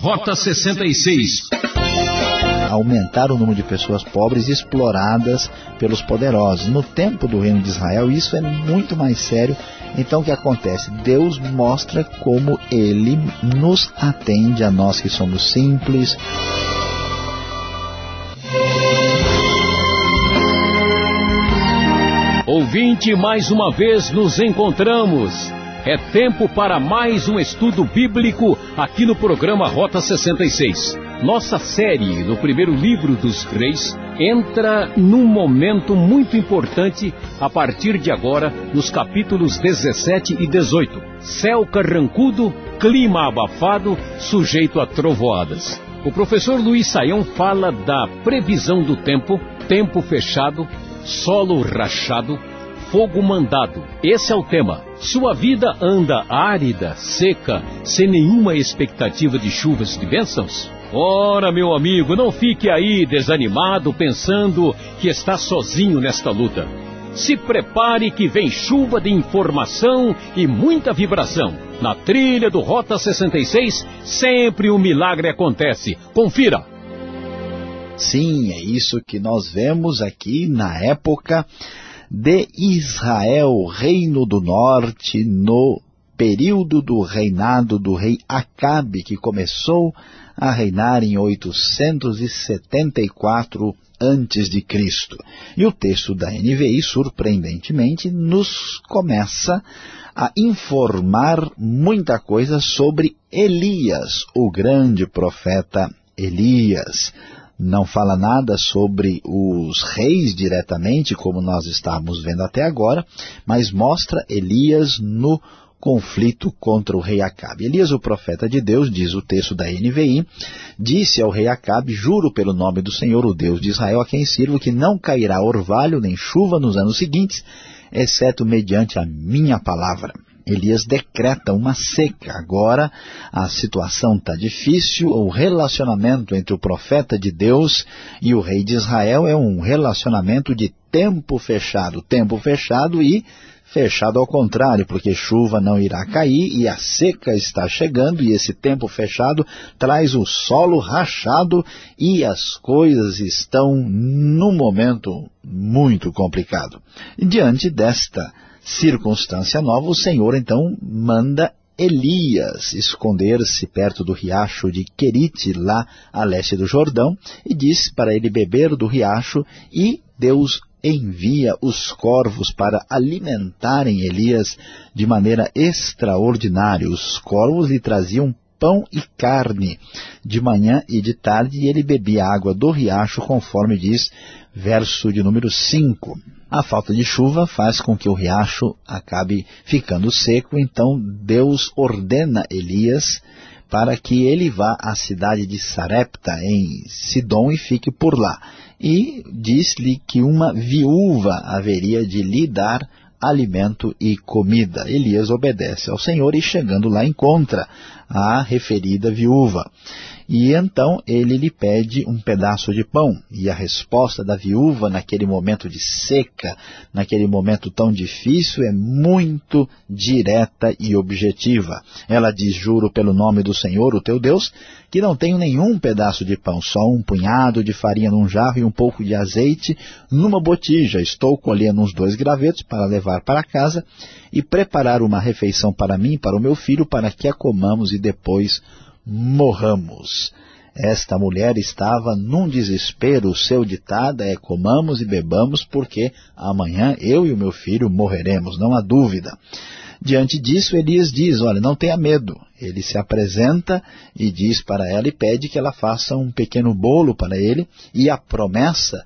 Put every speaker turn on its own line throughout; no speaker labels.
Rota 66
aumentar o número de pessoas pobres exploradas pelos poderosos. No tempo do reino de Israel, isso é muito mais sério. Então, o que acontece? Deus mostra como Ele nos atende a nós que somos simples.
Ouvinte, mais uma vez nos encontramos. É tempo para mais um estudo bíblico aqui no programa Rota 66. Nossa série no primeiro livro dos Reis entra num momento muito importante a partir de agora, nos capítulos 17 e 18. Céu carrancudo, clima abafado, sujeito a trovoadas. O professor Luiz Saião fala da previsão do tempo, tempo fechado, solo rachado, fogo mandado. Esse é o tema. Sua vida anda árida, seca, sem nenhuma expectativa de chuvas de bênçãos? Ora, meu amigo, não fique aí desanimado pensando que está sozinho nesta luta. Se prepare que vem chuva de informação e muita vibração. Na trilha do Rota 66, sempre um milagre acontece. Confira!
Sim, é isso que nós vemos aqui na época de Israel, reino do norte, no período do reinado do rei Acabe, que começou a reinar em 874 antes de Cristo. E o texto da NVI, surpreendentemente, nos começa a informar muita coisa sobre Elias, o grande profeta Elias não fala nada sobre os reis diretamente, como nós estávamos vendo até agora, mas mostra Elias no conflito contra o rei Acabe. Elias, o profeta de Deus, diz o texto da NVI, disse ao rei Acabe, juro pelo nome do Senhor, o Deus de Israel, a quem sirvo, que não cairá orvalho nem chuva nos anos seguintes, exceto mediante a minha palavra. Elias decreta uma seca. Agora a situação está difícil, o relacionamento entre o profeta de Deus e o rei de Israel é um relacionamento de tempo fechado. Tempo fechado e fechado ao contrário, porque chuva não irá cair e a seca está chegando e esse tempo fechado traz o solo rachado e as coisas estão num momento muito complicado. Diante desta circunstância nova, o Senhor então manda Elias esconder-se perto do riacho de Querite, lá a leste do Jordão, e diz para ele beber do riacho, e Deus envia os corvos para alimentarem Elias de maneira extraordinária. Os corvos lhe traziam pão e carne de manhã e de tarde, e ele bebia água do riacho, conforme diz verso de número 5. A falta de chuva faz com que o riacho acabe ficando seco, então Deus ordena Elias para que ele vá à cidade de Sarepta, em Sidom, e fique por lá. E diz-lhe que uma viúva haveria de lhe dar alimento e comida. Elias obedece ao Senhor e chegando lá encontra a referida viúva. E então ele lhe pede um pedaço de pão. E a resposta da viúva naquele momento de seca, naquele momento tão difícil, é muito direta e objetiva. Ela diz, juro pelo nome do Senhor, o teu Deus, que não tenho nenhum pedaço de pão, só um punhado de farinha num jarro e um pouco de azeite numa botija. Estou colhendo uns dois gravetos para levar para casa e preparar uma refeição para mim e para o meu filho, para que a comamos e depois morramos. Esta mulher estava num desespero, seu ditado é comamos e bebamos porque amanhã eu e o meu filho morreremos, não há dúvida. Diante disso, Elias diz, olha, não tenha medo. Ele se apresenta e diz para ela e pede que ela faça um pequeno bolo para ele e a promessa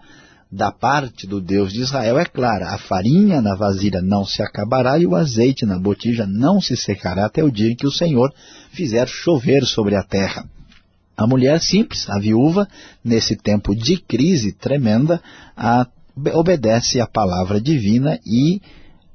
da parte do Deus de Israel é clara, a farinha na vasilha não se acabará e o azeite na botija não se secará até o dia em que o Senhor fizer chover sobre a terra. A mulher simples, a viúva, nesse tempo de crise tremenda, a, obedece à palavra divina e,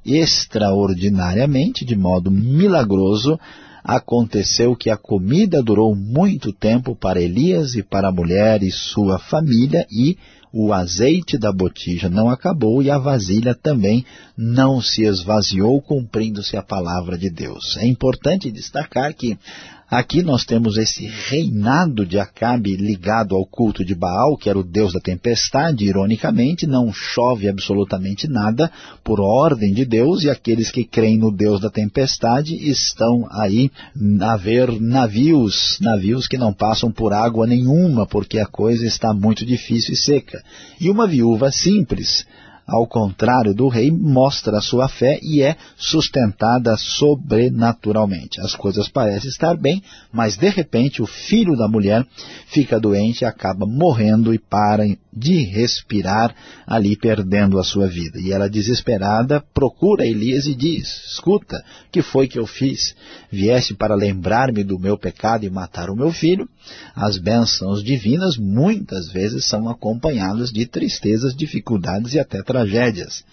extraordinariamente, de modo milagroso, aconteceu que a comida durou muito tempo para Elias e para a mulher e sua família e o azeite da botija não acabou e a vasilha também não se esvaziou, cumprindo-se a palavra de Deus. É importante destacar que Aqui nós temos esse reinado de Acabe ligado ao culto de Baal, que era o deus da tempestade, ironicamente, não chove absolutamente nada por ordem de Deus, e aqueles que creem no deus da tempestade estão aí a ver navios, navios que não passam por água nenhuma, porque a coisa está muito difícil e seca. E uma viúva simples, ao contrário do rei, mostra a sua fé e é sustentada sobrenaturalmente. As coisas parecem estar bem, mas de repente o filho da mulher fica doente acaba morrendo e para de respirar ali, perdendo a sua vida. E ela, desesperada, procura Elias e diz, escuta, que foi que eu fiz? Vieste para lembrar-me do meu pecado e matar o meu filho? As bênçãos divinas muitas vezes são acompanhadas de tristezas, dificuldades e até tragédias.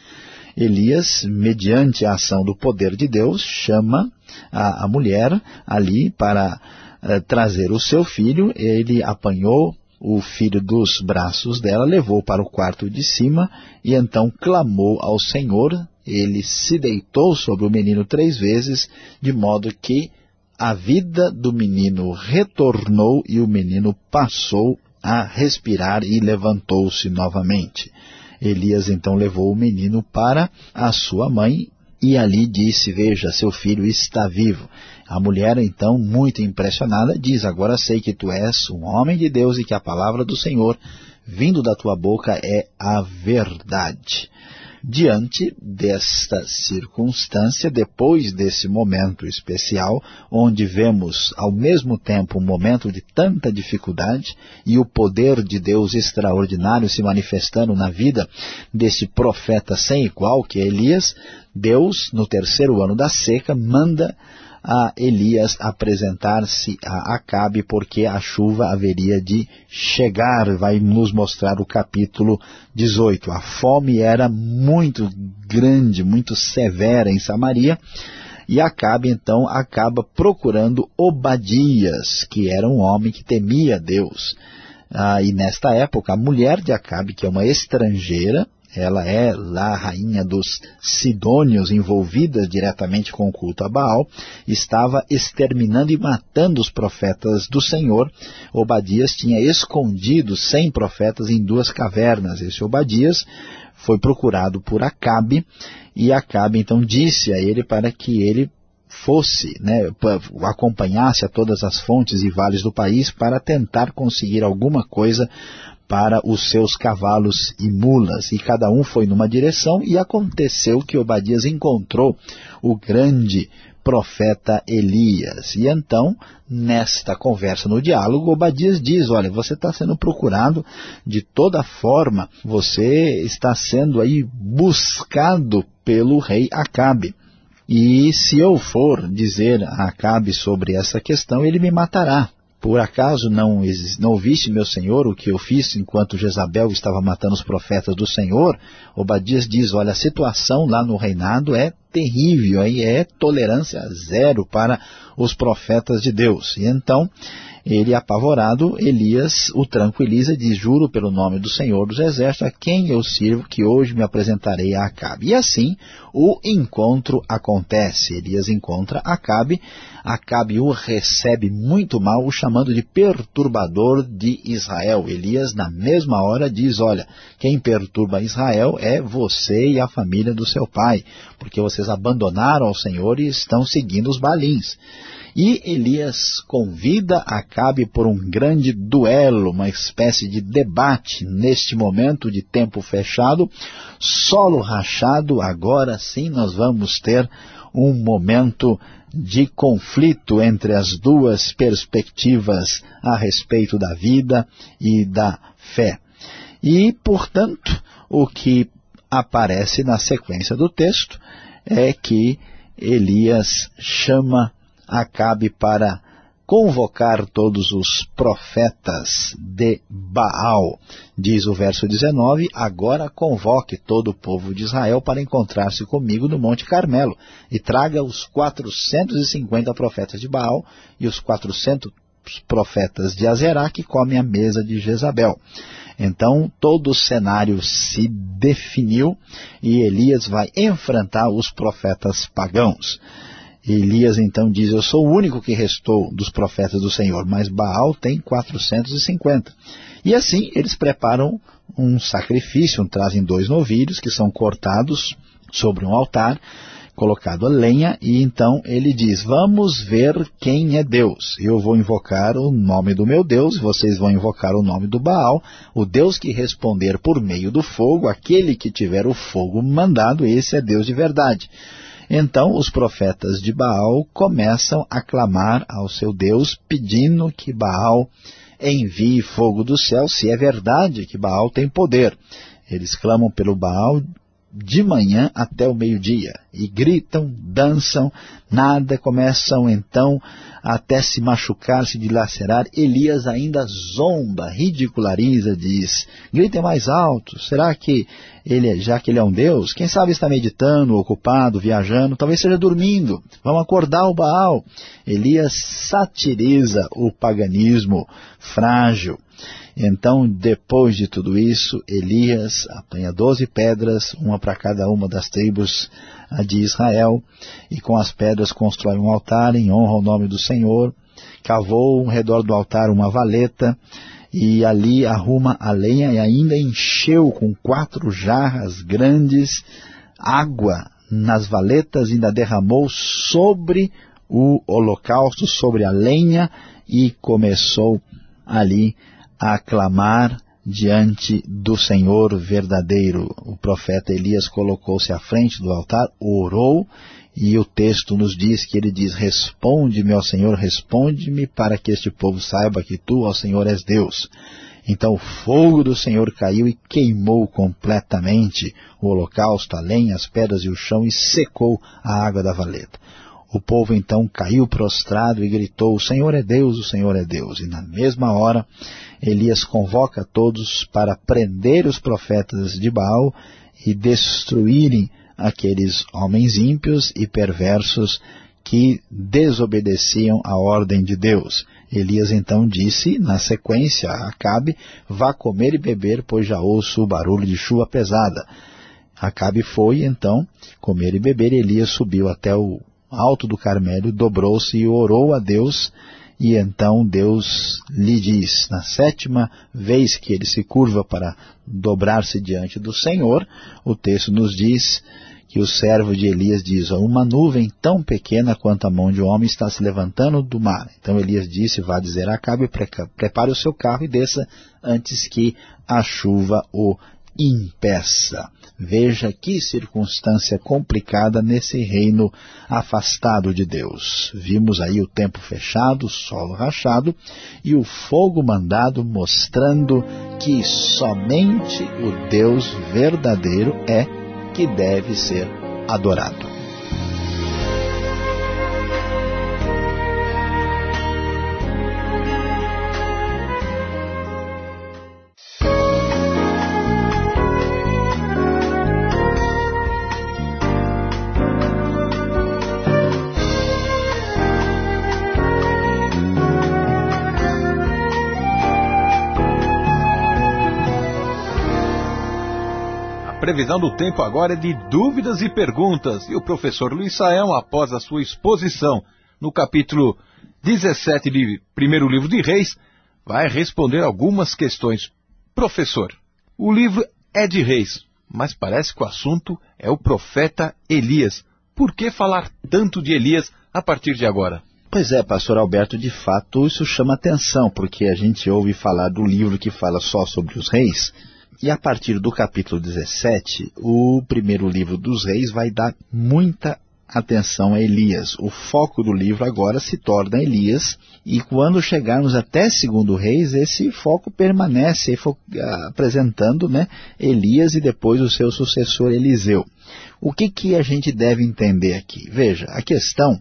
Elias, mediante a ação do poder de Deus, chama a, a mulher ali para uh, trazer o seu filho. Ele apanhou o filho dos braços dela, levou para o quarto de cima e então clamou ao Senhor. Ele se deitou sobre o menino três vezes, de modo que a vida do menino retornou e o menino passou a respirar e levantou-se novamente. Elias então levou o menino para a sua mãe e ali disse, veja, seu filho está vivo. A mulher, então, muito impressionada, diz, agora sei que tu és um homem de Deus e que a palavra do Senhor, vindo da tua boca, é a verdade. Diante desta circunstância, depois desse momento especial, onde vemos ao mesmo tempo um momento de tanta dificuldade e o poder de Deus extraordinário se manifestando na vida desse profeta sem igual, que é Elias, Deus, no terceiro ano da seca, manda a Elias apresentar-se a Acabe, porque a chuva haveria de chegar, vai nos mostrar o capítulo 18. A fome era muito grande, muito severa em Samaria, e Acabe então acaba procurando Obadias, que era um homem que temia Deus. Ah, e nesta época, a mulher de Acabe, que é uma estrangeira, ela é lá a rainha dos Sidônios, envolvida diretamente com o culto a Baal, estava exterminando e matando os profetas do Senhor. Obadias tinha escondido cem profetas em duas cavernas. Esse Obadias foi procurado por Acabe, e Acabe então disse a ele para que ele fosse, né, acompanhasse a todas as fontes e vales do país para tentar conseguir alguma coisa para os seus cavalos e mulas, e cada um foi numa direção, e aconteceu que Obadias encontrou o grande profeta Elias. E então, nesta conversa, no diálogo, Obadias diz, olha, você está sendo procurado de toda forma, você está sendo aí buscado pelo rei Acabe. E se eu for dizer a Acabe sobre essa questão, ele me matará. Por acaso não, não ouviste, meu Senhor, o que eu fiz enquanto Jezabel estava matando os profetas do Senhor? Obadias diz, olha, a situação lá no reinado é terrível, aí é tolerância zero para os profetas de Deus. E então, ele, apavorado, Elias o tranquiliza e diz, juro pelo nome do Senhor dos Exércitos, a quem eu sirvo, que hoje me apresentarei a Acabe. E assim, o encontro acontece. Elias encontra Acabe, Acabe o recebe muito mal, o chamando de perturbador de Israel. Elias, na mesma hora, diz, olha, quem perturba Israel é você e a família do seu pai, porque vocês abandonaram ao Senhor e estão seguindo os balins. E Elias convida Acabe por um grande duelo, uma espécie de debate neste momento de tempo fechado, solo rachado, agora sim nós vamos ter um momento de conflito entre as duas perspectivas a respeito da vida e da fé. E, portanto, o que aparece na sequência do texto é que Elias chama Acabe para convocar todos os profetas de Baal. Diz o verso 19, agora convoque todo o povo de Israel para encontrar-se comigo no Monte Carmelo e traga os 450 profetas de Baal e os 400 profetas de Azerá que comem a mesa de Jezabel. Então todo o cenário se definiu e Elias vai enfrentar os profetas pagãos. Elias então diz, eu sou o único que restou dos profetas do Senhor, mas Baal tem 450. E assim eles preparam um sacrifício, trazem dois novilhos que são cortados sobre um altar, colocado a lenha, e então ele diz, vamos ver quem é Deus. Eu vou invocar o nome do meu Deus, vocês vão invocar o nome do Baal, o Deus que responder por meio do fogo, aquele que tiver o fogo mandado, esse é Deus de verdade. Então os profetas de Baal começam a clamar ao seu Deus, pedindo que Baal envie fogo do céu, se é verdade que Baal tem poder. Eles clamam pelo Baal de manhã até o meio-dia, e gritam, dançam, nada, começam então até se machucar, se dilacerar. Elias ainda zomba, ridiculariza, diz, gritem mais alto, será que ele, já que ele é um Deus, quem sabe está meditando, ocupado, viajando, talvez seja dormindo, vamos acordar o Baal. Elias satiriza o paganismo frágil, então, depois de tudo isso, Elias apanha doze pedras, uma para cada uma das tribos de Israel, e com as pedras constrói um altar em honra ao nome do Senhor, cavou ao redor do altar uma valeta, e ali arruma a lenha e ainda encheu com quatro jarras grandes água nas valetas, ainda derramou sobre o holocausto, sobre a lenha, e começou ali a clamar diante do Senhor verdadeiro. O profeta Elias colocou-se à frente do altar, orou, e o texto nos diz que ele diz, responde-me, ó Senhor, responde-me, para que este povo saiba que tu, ó Senhor, és Deus. Então o fogo do Senhor caiu e queimou completamente o holocausto, a lenha, as pedras e o chão, e secou a água da valeta. O povo então caiu prostrado e gritou, o Senhor é Deus, o Senhor é Deus. E na mesma hora, Elias convoca todos para prender os profetas de Baal e destruírem aqueles homens ímpios e perversos que desobedeciam a ordem de Deus. Elias então disse, na sequência, Acabe, vá comer e beber, pois já ouço o barulho de chuva pesada. Acabe foi, então, comer e beber, e Elias subiu até o alto do Carmelo, dobrou-se e orou a Deus, e então Deus lhe diz, na sétima vez que ele se curva para dobrar-se diante do Senhor, o texto nos diz que o servo de Elias diz, uma nuvem tão pequena quanto a mão de um homem está se levantando do mar. Então Elias disse, vá dizer a Acabe, prepare o seu carro e desça antes que a chuva o impeça. Veja que circunstância complicada nesse reino afastado de Deus. Vimos aí o tempo fechado, o solo rachado e o fogo mandado mostrando que somente o Deus verdadeiro é que deve ser adorado.
Previsão do tempo agora é de dúvidas e perguntas. E o professor Luiz Saião, após a sua exposição no capítulo 17 de primeiro livro de Reis, vai responder algumas questões. Professor, o livro é de Reis, mas parece que o assunto é o profeta Elias. Por que falar tanto de Elias a partir de agora?
Pois é, pastor Alberto, de fato isso chama atenção, porque a gente ouve falar do livro que fala só sobre os reis, e a partir do capítulo 17, o primeiro livro dos reis vai dar muita atenção a Elias. O foco do livro agora se torna Elias, e quando chegarmos até segundo reis, esse foco permanece apresentando né, Elias e depois o seu sucessor Eliseu. O que, que a gente deve entender aqui? Veja, a questão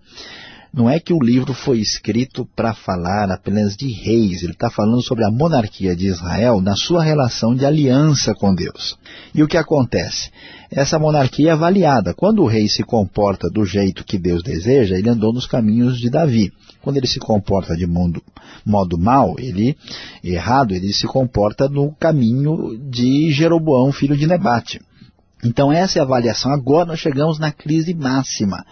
não é que o livro foi escrito para falar apenas de reis, ele está falando sobre a monarquia de Israel na sua relação de aliança com Deus. E o que acontece? Essa monarquia é avaliada. Quando o rei se comporta do jeito que Deus deseja, ele andou nos caminhos de Davi. Quando ele se comporta de modo, modo mal, ele errado, ele se comporta no caminho de Jeroboão, filho de Nebate. Então essa é a avaliação. Agora nós chegamos na crise máxima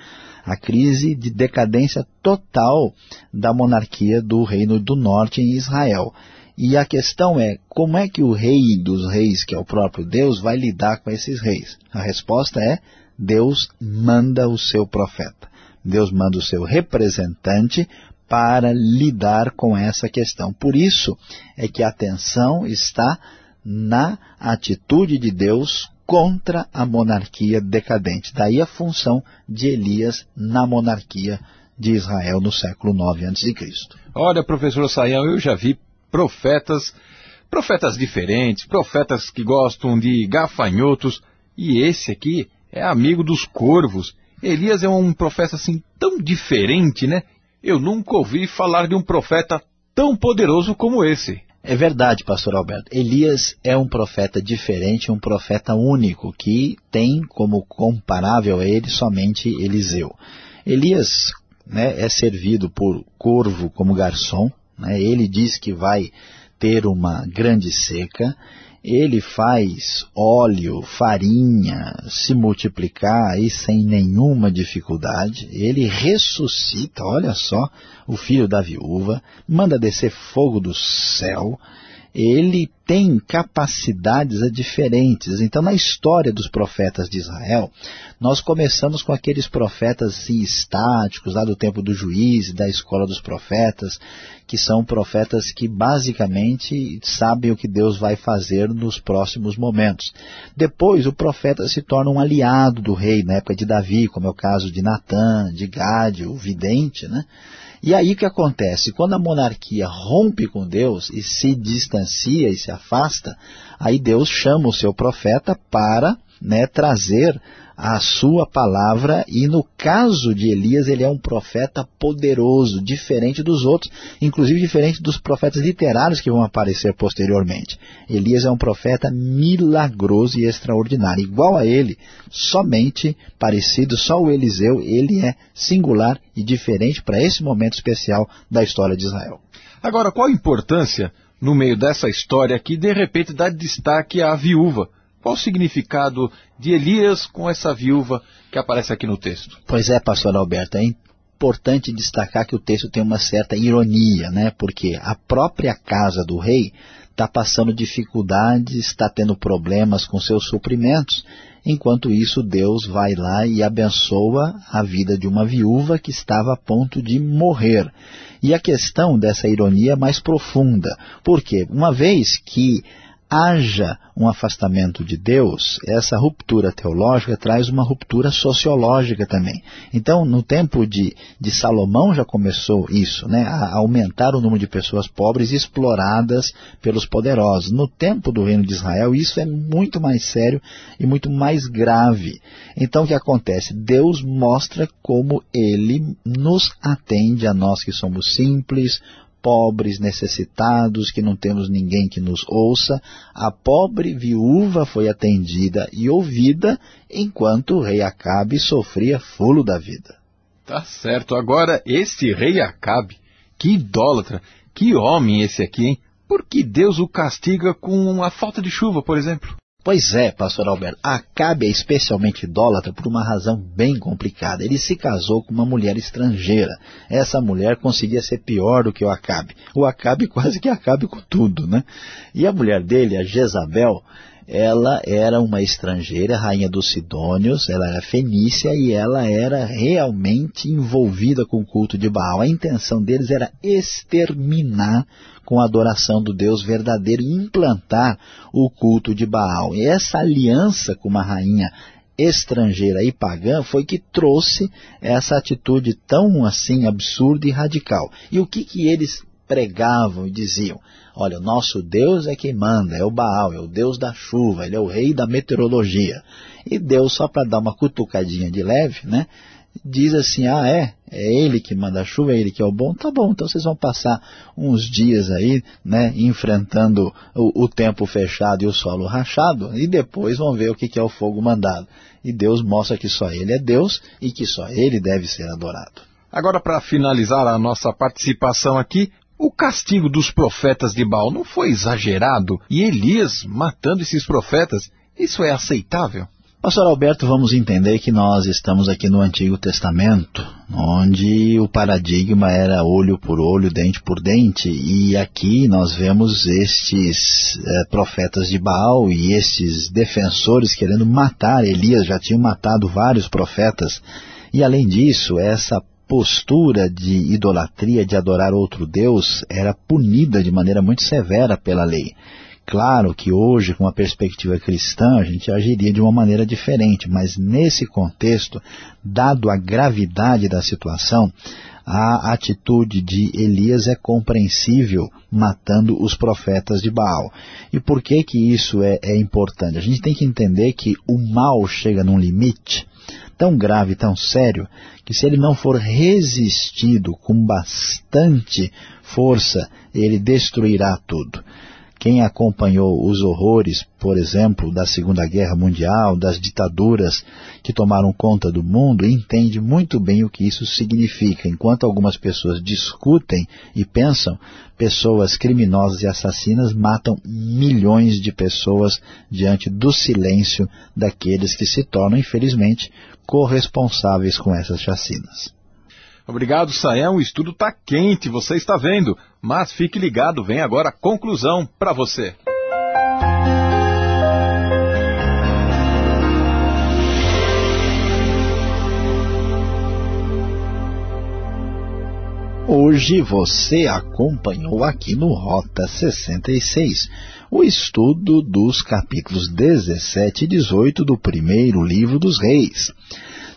a crise de decadência total da monarquia do Reino do Norte em Israel. E a questão é, como é que o rei dos reis, que é o próprio Deus, vai lidar com esses reis? A resposta é, Deus manda o seu profeta. Deus manda o seu representante para lidar com essa questão. Por isso é que a atenção está na atitude de Deus contra a monarquia decadente. Daí a função de Elias na monarquia de Israel no século 9 a.C.
Olha, professor Sayão, eu já vi profetas, profetas diferentes, profetas que gostam de gafanhotos, e esse aqui é amigo dos corvos. Elias é um profeta assim tão diferente, né? Eu nunca ouvi falar de um profeta tão poderoso como esse.
É verdade, pastor Alberto. Elias é um profeta diferente, um profeta único, que tem como comparável a ele somente Eliseu. Elias né, é servido por corvo como garçom, né, ele diz que vai ter uma grande seca, ele faz óleo, farinha se multiplicar aí sem nenhuma dificuldade. Ele ressuscita, olha só, o filho da viúva, manda descer fogo do céu, ele tem capacidades diferentes. Então, na história dos profetas de Israel, nós começamos com aqueles profetas assim, estáticos, lá do tempo do juiz, da escola dos profetas, que são profetas que basicamente sabem o que Deus vai fazer nos próximos momentos. Depois, o profeta se torna um aliado do rei, na época de Davi, como é o caso de Natã, de Gade, o vidente, né? E aí o que acontece? Quando a monarquia rompe com Deus e se distancia e se afasta, aí Deus chama o seu profeta para né, trazer a sua palavra e no caso de Elias ele é um profeta poderoso, diferente dos outros, inclusive diferente dos profetas literários que vão aparecer posteriormente. Elias é um profeta milagroso e extraordinário, igual a ele, somente parecido, só o Eliseu, ele é singular e diferente para esse momento especial da história de Israel.
Agora, qual a importância no meio dessa história que de repente dá destaque à viúva? Qual o significado de Elias com essa viúva que aparece aqui no texto?
Pois é, pastor Alberto, é importante destacar que o texto tem uma certa ironia, né? Porque a própria casa do rei está passando dificuldades, está tendo problemas com seus suprimentos, enquanto isso Deus vai lá e abençoa a vida de uma viúva que estava a ponto de morrer. E a questão dessa ironia é mais profunda, porque uma vez que haja um afastamento de Deus, essa ruptura teológica traz uma ruptura sociológica também. Então, no tempo de, de Salomão já começou isso, né, a aumentar o número de pessoas pobres exploradas pelos poderosos. No tempo do reino de Israel, isso é muito mais sério e muito mais grave. Então, o que acontece? Deus mostra como Ele nos atende a nós que somos simples, pobres, necessitados, que não temos ninguém que nos ouça, a pobre viúva foi atendida e ouvida, enquanto o rei Acabe sofria fulo da vida.
Tá certo. Agora, esse rei Acabe, que idólatra, que homem esse aqui, hein? Por que Deus o castiga com a falta de chuva, por exemplo?
Pois é, pastor Alberto, Acabe é especialmente idólatra por uma razão bem complicada. Ele se casou com uma mulher estrangeira. Essa mulher conseguia ser pior do que o Acabe. O Acabe quase que acabe com tudo, né? E a mulher dele, a Jezabel, ela era uma estrangeira, rainha dos Sidônios, ela era fenícia e ela era realmente envolvida com o culto de Baal. A intenção deles era exterminar com a adoração do Deus verdadeiro e implantar o culto de Baal. E essa aliança com uma rainha estrangeira e pagã foi que trouxe essa atitude tão assim absurda e radical. E o que, que eles pregavam e diziam? Olha, o nosso Deus é quem manda, é o Baal, é o Deus da chuva, ele é o rei da meteorologia. E Deus, só para dar uma cutucadinha de leve, né, diz assim, ah é, é ele que manda a chuva, é ele que é o bom, tá bom, então vocês vão passar uns dias aí, né, enfrentando o, o tempo fechado e o solo rachado, e depois vão ver o que, que é o fogo mandado. E Deus mostra que só ele é Deus e que só ele deve ser adorado.
Agora, para finalizar a nossa participação aqui, o castigo dos profetas de Baal não foi exagerado? E Elias matando esses profetas, isso é aceitável?
Pastor Alberto, vamos entender que nós estamos aqui no Antigo Testamento, onde o paradigma era olho por olho, dente por dente, e aqui nós vemos estes é, profetas de Baal e estes defensores querendo matar Elias, já tinham matado vários profetas, e além disso, essa postura de idolatria, de adorar outro Deus, era punida de maneira muito severa pela lei. Claro que hoje, com uma perspectiva cristã, a gente agiria de uma maneira diferente, mas nesse contexto, dado a gravidade da situação, a atitude de Elias é compreensível matando os profetas de Baal. E por que que isso é, é importante? A gente tem que entender que o mal chega num limite tão grave, tão sério, que se ele não for resistido com bastante força, ele destruirá tudo. Quem acompanhou os horrores, por exemplo, da Segunda Guerra Mundial, das ditaduras que tomaram conta do mundo, entende muito bem o que isso significa. Enquanto algumas pessoas discutem e pensam, pessoas criminosas e assassinas matam milhões de pessoas diante do silêncio daqueles que se tornam, infelizmente, corresponsáveis com essas chacinas.
Obrigado, Sael. O estudo está quente, você está vendo. Mas fique ligado, vem agora a conclusão para você.
Hoje você acompanhou aqui no Rota 66 o estudo dos capítulos 17 e 18 do primeiro livro dos reis.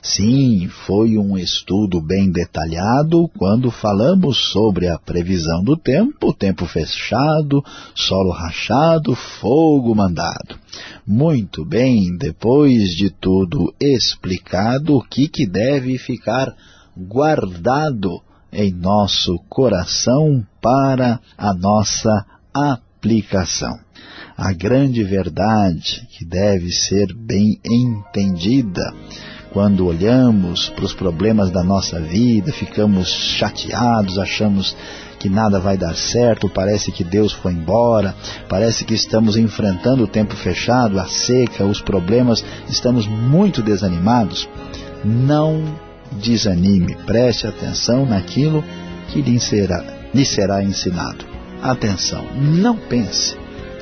Sim, foi um estudo bem detalhado quando falamos sobre a previsão do tempo, tempo fechado, solo rachado, fogo mandado. Muito bem, depois de tudo explicado, o que, que deve ficar guardado em nosso coração para a nossa aplicação. A grande verdade que deve ser bem entendida quando olhamos para os problemas da nossa vida, ficamos chateados, achamos que nada vai dar certo, parece que Deus foi embora, parece que estamos enfrentando o tempo fechado, a seca, os problemas, estamos muito desanimados. Não desanime, preste atenção naquilo que lhe será, lhe será ensinado. Atenção, não pense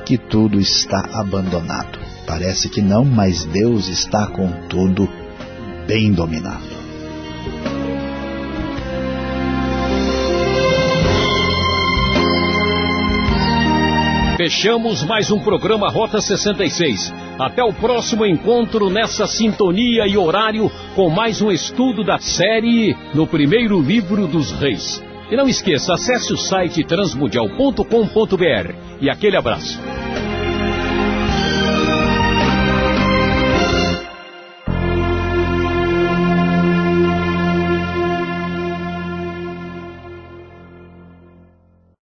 que tudo está abandonado. Parece que não, mas Deus está com tudo bem dominado.
Fechamos mais um programa Rota 66. Até o próximo encontro nessa sintonia e horário com mais um estudo da série No Primeiro Livro dos Reis. E não esqueça, acesse o site transmundial.com.br. E aquele abraço.